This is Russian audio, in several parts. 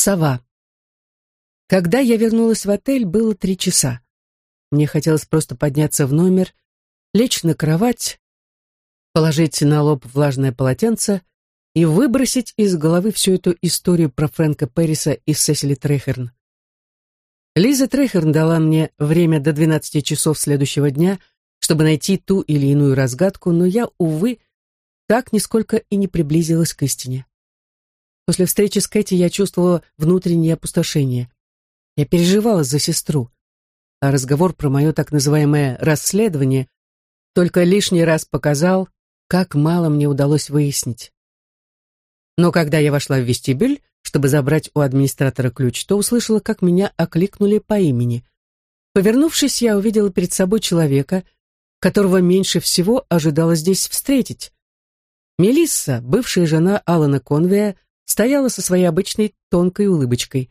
Сова. Когда я вернулась в отель, было три часа. Мне хотелось просто подняться в номер, лечь на кровать, положить на лоб влажное полотенце и выбросить из головы всю эту историю про Фрэнка Перриса и Сесили Трехерн. Лиза Трехерн дала мне время до 12 часов следующего дня, чтобы найти ту или иную разгадку, но я, увы, так нисколько и не приблизилась к истине. После встречи с Кэти я чувствовала внутреннее опустошение. Я переживала за сестру, а разговор про мое так называемое расследование только лишний раз показал, как мало мне удалось выяснить. Но когда я вошла в вестибюль, чтобы забрать у администратора ключ, то услышала, как меня окликнули по имени. Повернувшись, я увидела перед собой человека, которого меньше всего ожидала здесь встретить. Мелисса, бывшая жена Алана Конвея, стояла со своей обычной тонкой улыбочкой.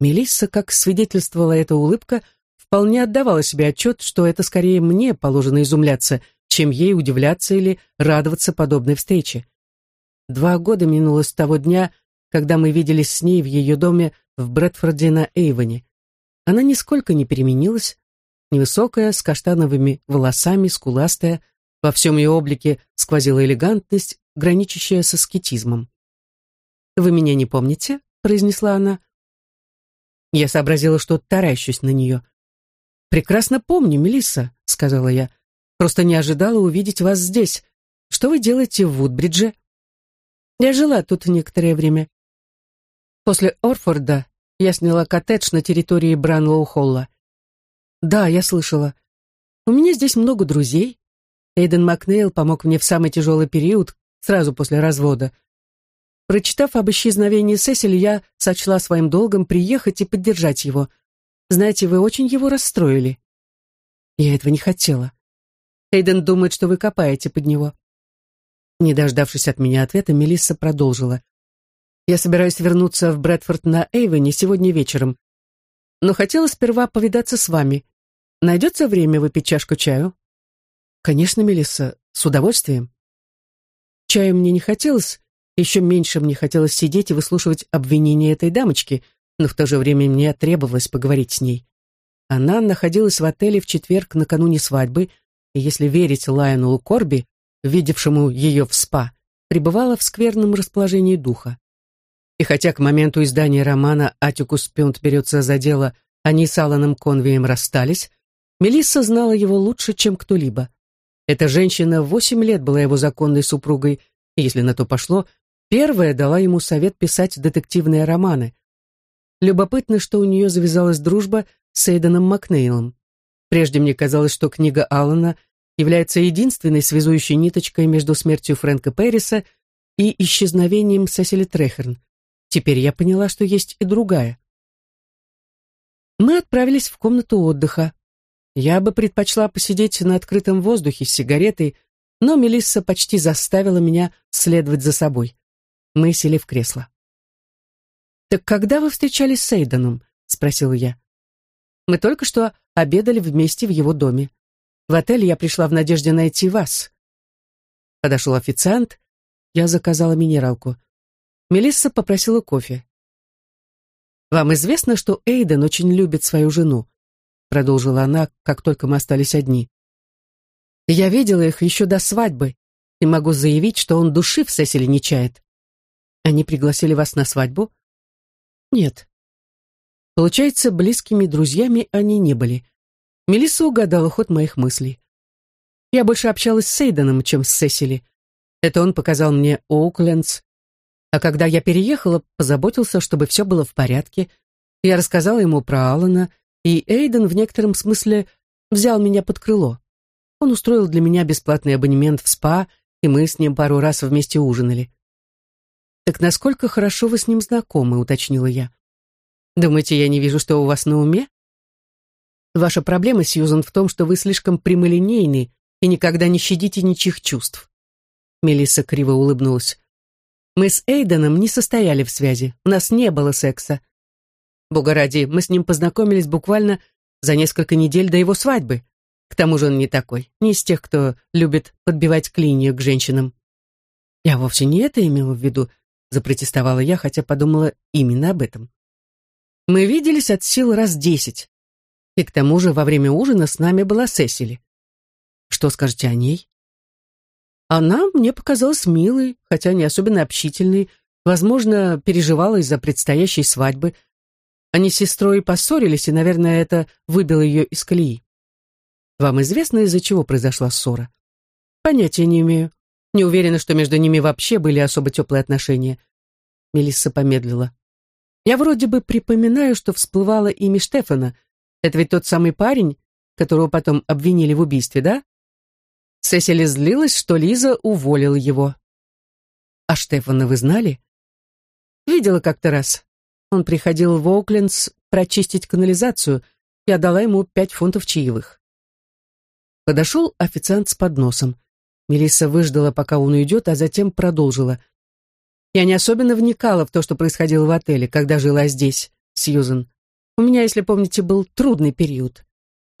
Мелисса, как свидетельствовала эта улыбка, вполне отдавала себе отчет, что это скорее мне положено изумляться, чем ей удивляться или радоваться подобной встрече. Два года минуло с того дня, когда мы виделись с ней в ее доме в Брэдфорде на Эйвоне. Она нисколько не переменилась, невысокая, с каштановыми волосами, скуластая, во всем ее облике сквозила элегантность, граничащая со скетизмом. «Вы меня не помните?» — произнесла она. Я сообразила, что таращусь на нее. «Прекрасно помню, Мелисса», — сказала я. «Просто не ожидала увидеть вас здесь. Что вы делаете в Вудбридже?» «Я жила тут некоторое время. После Орфорда я сняла коттедж на территории Бранлоу-Холла. Да, я слышала. У меня здесь много друзей. Эйден Макнейл помог мне в самый тяжелый период, сразу после развода. Прочитав об исчезновении Сесили, я сочла своим долгом приехать и поддержать его. Знаете, вы очень его расстроили. Я этого не хотела. Эйден думает, что вы копаете под него. Не дождавшись от меня ответа, Мелисса продолжила. Я собираюсь вернуться в Брэдфорд на Эйвене сегодня вечером. Но хотела сперва повидаться с вами. Найдется время выпить чашку чаю? Конечно, Мелисса, с удовольствием. Чаю мне не хотелось, еще меньше мне хотелось сидеть и выслушивать обвинения этой дамочки, но в то же время мне требовалось поговорить с ней. Она находилась в отеле в четверг накануне свадьбы, и, если верить Лайону Корби, видевшему ее в спа, пребывала в скверном расположении духа. И хотя к моменту издания романа Атикус Пюнт берется за дело, они с Алланом Конвием расстались, Мелисса знала его лучше, чем кто-либо. Эта женщина восемь лет была его законной супругой, и, если на то пошло, Первая дала ему совет писать детективные романы. Любопытно, что у нее завязалась дружба с Эйденом Макнейлом. Прежде мне казалось, что книга Аллана является единственной связующей ниточкой между смертью Фрэнка Перриса и исчезновением Сесили Трехерн. Теперь я поняла, что есть и другая. Мы отправились в комнату отдыха. Я бы предпочла посидеть на открытом воздухе с сигаретой, но Мелисса почти заставила меня следовать за собой. Мы сели в кресло. «Так когда вы встречались с Эйденом?» — спросила я. «Мы только что обедали вместе в его доме. В отель я пришла в надежде найти вас». Подошел официант, я заказала минералку. Мелисса попросила кофе. «Вам известно, что Эйден очень любит свою жену?» продолжила она, как только мы остались одни. «Я видела их еще до свадьбы и могу заявить, что он души в Сесиле не чает. Они пригласили вас на свадьбу? Нет. Получается, близкими друзьями они не были. Мелисса угадала ход моих мыслей. Я больше общалась с Сейденом, чем с Сесили. Это он показал мне Оуклендс. А когда я переехала, позаботился, чтобы все было в порядке. Я рассказала ему про Алана, и Эйден в некотором смысле взял меня под крыло. Он устроил для меня бесплатный абонемент в СПА, и мы с ним пару раз вместе ужинали. «Так насколько хорошо вы с ним знакомы?» — уточнила я. «Думаете, я не вижу, что у вас на уме?» «Ваша проблема, Сьюзан, в том, что вы слишком прямолинейны и никогда не щадите ничьих чувств». Мелисса криво улыбнулась. «Мы с Эйденом не состояли в связи, у нас не было секса. Бога ради, мы с ним познакомились буквально за несколько недель до его свадьбы. К тому же он не такой, не из тех, кто любит подбивать клинья к женщинам. Я вовсе не это имела в виду. Запротестовала я, хотя подумала именно об этом. Мы виделись от сил раз десять. И к тому же во время ужина с нами была Сесили. Что скажете о ней? Она мне показалась милой, хотя не особенно общительной, возможно, переживала из-за предстоящей свадьбы. Они с сестрой поссорились, и, наверное, это выбило ее из колеи. Вам известно, из-за чего произошла ссора? Понятия не имею. Не уверена, что между ними вообще были особо теплые отношения. Мелисса помедлила. Я вроде бы припоминаю, что всплывало имя Штефана. Это ведь тот самый парень, которого потом обвинили в убийстве, да? Сесили злилась, что Лиза уволила его. А Штефана вы знали? Видела как-то раз. Он приходил в Оуклендс прочистить канализацию. Я дала ему пять фунтов чаевых. Подошел официант с подносом. Мелисса выждала, пока он уйдет, а затем продолжила. Я не особенно вникала в то, что происходило в отеле, когда жила здесь, Сьюзен. У меня, если помните, был трудный период.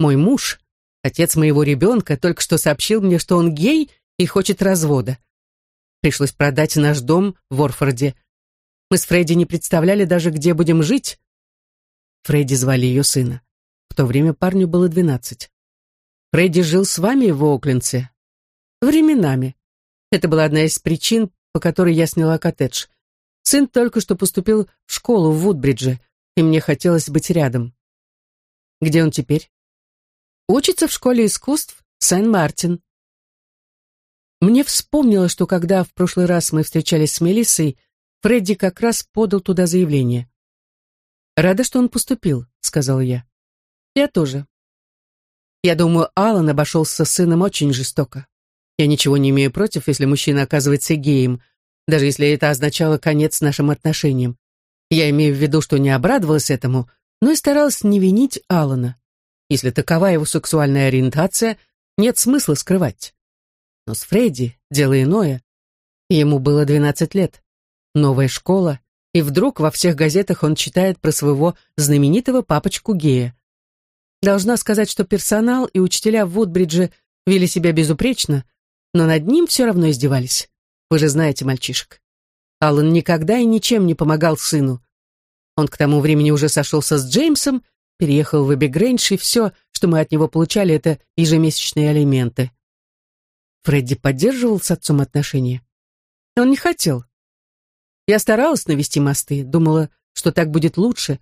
Мой муж, Отец моего ребенка только что сообщил мне, что он гей и хочет развода. Пришлось продать наш дом в Орфорде. Мы с Фредди не представляли даже, где будем жить. Фредди звали ее сына. В то время парню было двенадцать. Фредди жил с вами в Оуклендсе? Временами. Это была одна из причин, по которой я сняла коттедж. Сын только что поступил в школу в Вудбридже, и мне хотелось быть рядом. Где он теперь? Учится в школе искусств Сен-Мартин. Мне вспомнилось, что когда в прошлый раз мы встречались с Мелиссой, Фредди как раз подал туда заявление. «Рада, что он поступил», — сказала я. «Я тоже. Я думаю, Аллан обошелся с сыном очень жестоко. Я ничего не имею против, если мужчина оказывается геем, даже если это означало конец нашим отношениям. Я имею в виду, что не обрадовалась этому, но и старалась не винить Аллана. Если такова его сексуальная ориентация, нет смысла скрывать. Но с Фредди дело иное. Ему было 12 лет. Новая школа, и вдруг во всех газетах он читает про своего знаменитого папочку гея. Должна сказать, что персонал и учителя в Вудбридже вели себя безупречно, но над ним все равно издевались. Вы же знаете мальчишек. Аллан никогда и ничем не помогал сыну. Он к тому времени уже сошелся с Джеймсом переехал в Эбигрейндж, и все, что мы от него получали, это ежемесячные алименты. Фредди поддерживал с отцом отношения. Он не хотел. Я старалась навести мосты, думала, что так будет лучше,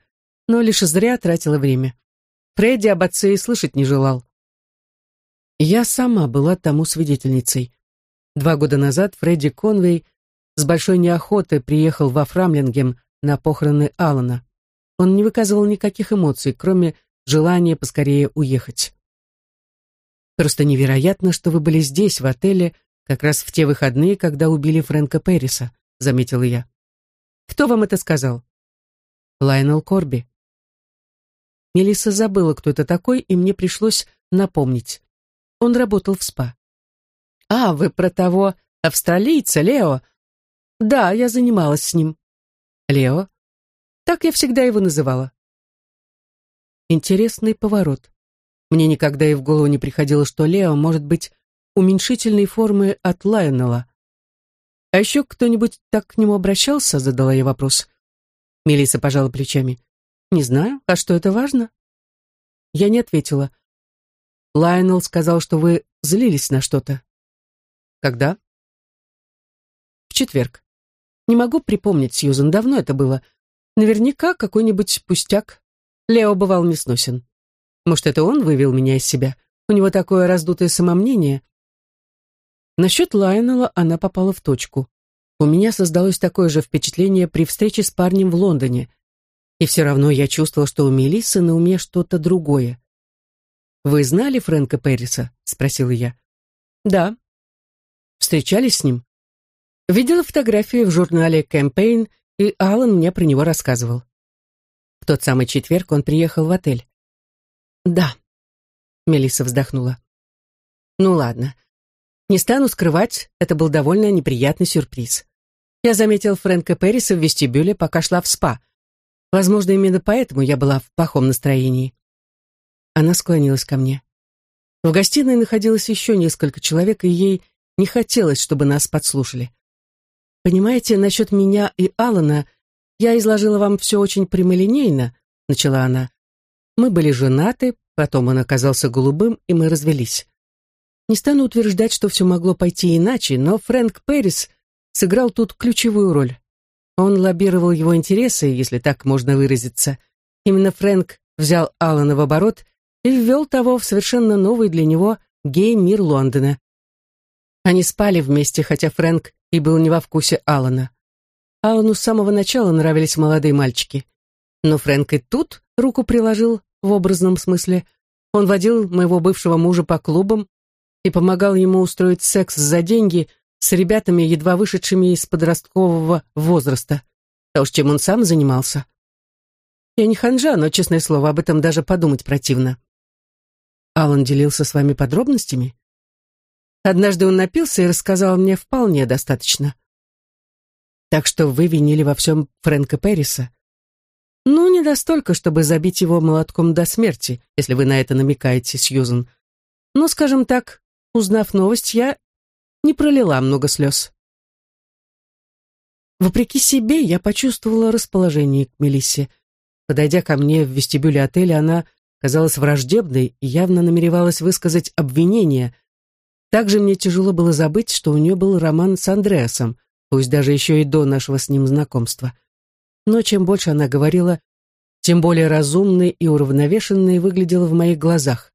но лишь зря тратила время. Фредди об отце и слышать не желал. Я сама была тому свидетельницей. Два года назад Фредди Конвей с большой неохотой приехал во Фрамлингем на похороны Алана. Он не выказывал никаких эмоций, кроме желания поскорее уехать. Просто невероятно, что вы были здесь, в отеле, как раз в те выходные, когда убили Фрэнка Перриса, заметила я. Кто вам это сказал? Лайнел Корби. Мелисса забыла, кто это такой, и мне пришлось напомнить. Он работал в СПА. «А, вы про того австралийца, Лео?» «Да, я занималась с ним». «Лео?» Так я всегда его называла. Интересный поворот. Мне никогда и в голову не приходило, что Лео может быть уменьшительной формы от Лайонела. А еще кто-нибудь так к нему обращался, задала я вопрос. Мелисса пожала плечами. Не знаю, а что это важно? Я не ответила. Лайонел сказал, что вы злились на что-то. Когда? В четверг. Не могу припомнить, Сьюзен, давно это было. Наверняка какой-нибудь пустяк. Лео бывал несносен. Может, это он вывел меня из себя? У него такое раздутое самомнение. Насчет Лайонела она попала в точку. У меня создалось такое же впечатление при встрече с парнем в Лондоне. И все равно я чувствовала, что у Мелиссы на уме что-то другое. «Вы знали Фрэнка Перриса?» — спросила я. «Да». «Встречались с ним?» «Видела фотографии в журнале «Кэмпейн» и Алан мне про него рассказывал. В тот самый четверг он приехал в отель. «Да», — Мелисса вздохнула. «Ну ладно. Не стану скрывать, это был довольно неприятный сюрприз. Я заметил Фрэнка Перриса в вестибюле, пока шла в спа. Возможно, именно поэтому я была в плохом настроении». Она склонилась ко мне. В гостиной находилось еще несколько человек, и ей не хотелось, чтобы нас подслушали. Понимаете, насчет меня и Алана я изложила вам все очень прямолинейно, начала она. Мы были женаты, потом он оказался голубым, и мы развелись. Не стану утверждать, что все могло пойти иначе, но Фрэнк Перрис сыграл тут ключевую роль. Он лоббировал его интересы, если так можно выразиться. Именно Фрэнк взял Алана в оборот и ввел того в совершенно новый для него гей-мир Лондона. Они спали вместе, хотя Фрэнк и был не во вкусе Алана. Алану с самого начала нравились молодые мальчики. Но Фрэнк и тут руку приложил, в образном смысле. Он водил моего бывшего мужа по клубам и помогал ему устроить секс за деньги с ребятами, едва вышедшими из подросткового возраста. А уж чем он сам занимался. Я не ханжа, но, честное слово, об этом даже подумать противно. Алан делился с вами подробностями? Однажды он напился и рассказал мне вполне достаточно. Так что вы винили во всем Фрэнка Перриса? Ну, не настолько, чтобы забить его молотком до смерти, если вы на это намекаете, Сьюзен. Но, скажем так, узнав новость, я не пролила много слез. Вопреки себе, я почувствовала расположение к Мелиссе. Подойдя ко мне в вестибюле отеля, она казалась враждебной и явно намеревалась высказать обвинение. Также мне тяжело было забыть, что у нее был роман с Андреасом, пусть даже еще и до нашего с ним знакомства. Но чем больше она говорила, тем более разумной и уравновешенной выглядела в моих глазах.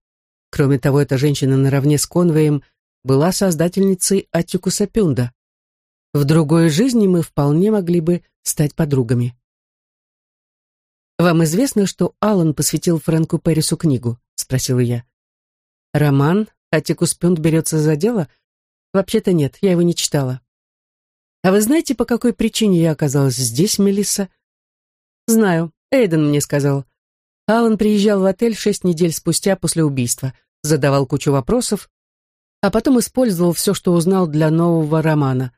Кроме того, эта женщина наравне с Конвеем была создательницей Атикуса Пюнда. В другой жизни мы вполне могли бы стать подругами. «Вам известно, что Аллан посвятил Фрэнку Перрису книгу?» — спросила я. «Роман? Атикус Пюнд берется за дело?» «Вообще-то нет, я его не читала». «А вы знаете, по какой причине я оказалась здесь, Мелисса?» «Знаю. Эйден мне сказал. Алан приезжал в отель шесть недель спустя после убийства, задавал кучу вопросов, а потом использовал все, что узнал для нового романа».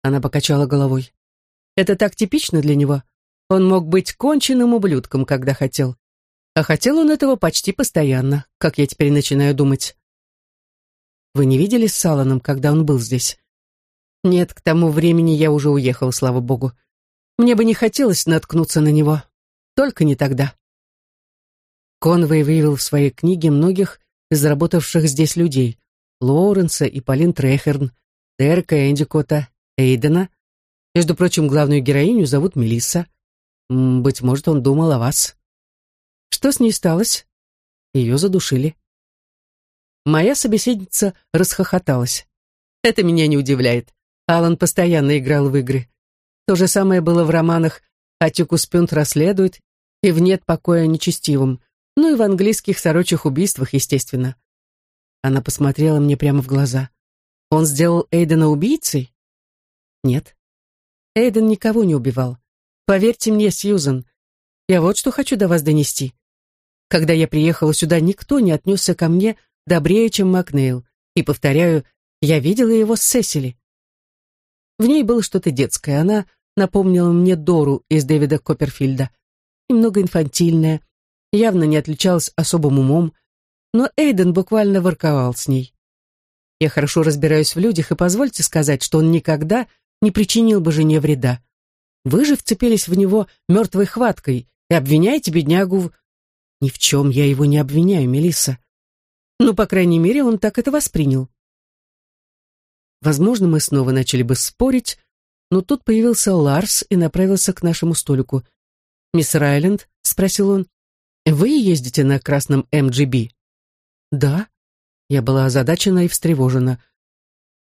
Она покачала головой. «Это так типично для него. Он мог быть конченным ублюдком, когда хотел. А хотел он этого почти постоянно, как я теперь начинаю думать». «Вы не видели с Саланом, когда он был здесь?» Нет, к тому времени я уже уехал, слава богу. Мне бы не хотелось наткнуться на него. Только не тогда. Конвей выявил в своей книге многих из работавших здесь людей. Лоуренса и Полин Трехерн, Дерека Эндикота, Эйдена. Между прочим, главную героиню зовут Мелисса. Быть может, он думал о вас. Что с ней сталось? Ее задушили. Моя собеседница расхохоталась. Это меня не удивляет. Алан постоянно играл в игры. То же самое было в романах «Атикус Пюнт расследует» и в «Нет покоя нечестивым», ну и в английских сорочих убийствах, естественно. Она посмотрела мне прямо в глаза. «Он сделал Эйдена убийцей?» «Нет. Эйден никого не убивал. Поверьте мне, Сьюзен, я вот что хочу до вас донести. Когда я приехала сюда, никто не отнесся ко мне добрее, чем Макнейл. И, повторяю, я видела его с Сесили. В ней было что-то детское. Она напомнила мне Дору из Дэвида Копперфильда. Немного инфантильная, явно не отличалась особым умом, но Эйден буквально ворковал с ней. Я хорошо разбираюсь в людях, и позвольте сказать, что он никогда не причинил бы жене вреда. Вы же вцепились в него мертвой хваткой и обвиняете беднягу в... Ни в чем я его не обвиняю, Мелисса. Ну, по крайней мере, он так это воспринял. Возможно, мы снова начали бы спорить, но тут появился Ларс и направился к нашему столику. «Мисс Райленд?» — спросил он. «Вы ездите на красном МГБ?» «Да». Я была озадачена и встревожена.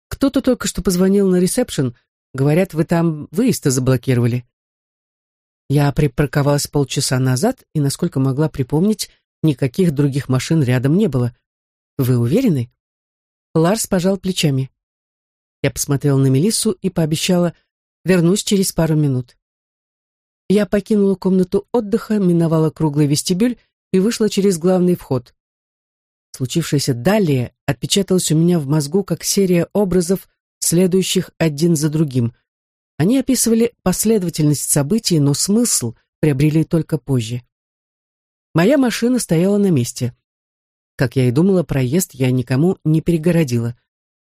«Кто-то только что позвонил на ресепшн. Говорят, вы там выезд заблокировали». Я припарковалась полчаса назад, и, насколько могла припомнить, никаких других машин рядом не было. Вы уверены? Ларс пожал плечами. Я посмотрела на Мелиссу и пообещала вернусь через пару минут. Я покинула комнату отдыха, миновала круглый вестибюль и вышла через главный вход. Случившееся далее отпечаталось у меня в мозгу как серия образов, следующих один за другим. Они описывали последовательность событий, но смысл приобрели только позже. Моя машина стояла на месте. Как я и думала, проезд я никому не перегородила.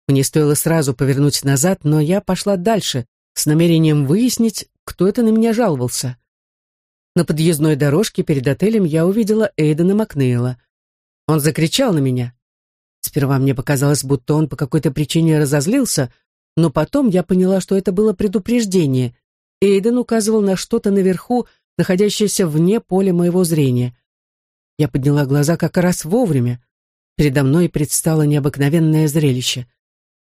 Мне стоило сразу повернуть назад, но я пошла дальше, с намерением выяснить, кто это на меня жаловался. На подъездной дорожке перед отелем я увидела Эйдена Макнейла. Он закричал на меня. Сперва мне показалось, будто он по какой-то причине разозлился, но потом я поняла, что это было предупреждение. Эйден указывал на что-то наверху, находящееся вне поля моего зрения. Я подняла глаза как раз вовремя. Передо мной предстало необыкновенное зрелище.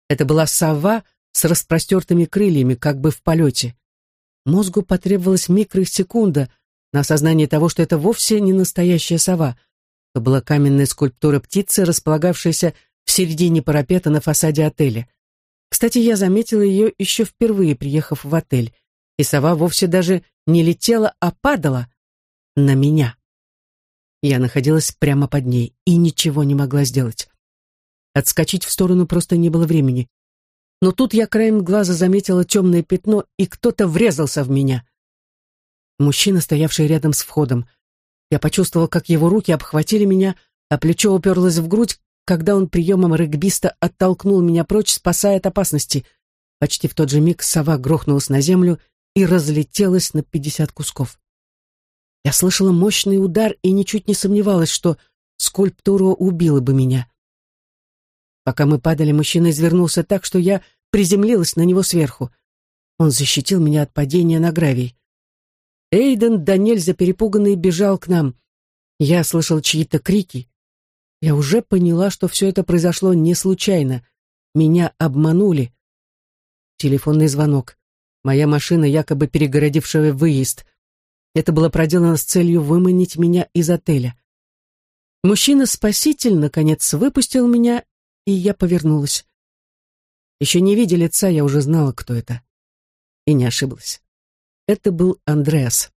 Это была сова с распростертыми крыльями, как бы в полете. Мозгу потребовалась микросекунда на осознание того, что это вовсе не настоящая сова. Это была каменная скульптура птицы, располагавшаяся в середине парапета на фасаде отеля. Кстати, я заметила ее еще впервые, приехав в отель, и сова вовсе даже не летела, а падала на меня. Я находилась прямо под ней и ничего не могла сделать. Отскочить в сторону просто не было времени. Но тут я краем глаза заметила темное пятно, и кто-то врезался в меня. Мужчина, стоявший рядом с входом. Я почувствовала, как его руки обхватили меня, а плечо уперлось в грудь, когда он приемом регбиста оттолкнул меня прочь, спасая от опасности. Почти в тот же миг сова грохнулась на землю и разлетелась на пятьдесят кусков. Я слышала мощный удар и ничуть не сомневалась, что скульптура убила бы меня. Пока мы падали, мужчина извернулся так, что я приземлилась на него сверху. Он защитил меня от падения на гравий. Эйден, да нельзя перепуганный, бежал к нам. Я слышал чьи-то крики. Я уже поняла, что все это произошло не случайно. Меня обманули. Телефонный звонок. Моя машина, якобы перегородившая выезд. Это было проделано с целью выманить меня из отеля. Мужчина-спаситель, наконец, выпустил меня, и я повернулась. Еще не видя лица, я уже знала, кто это. И не ошиблась. Это был Андреас.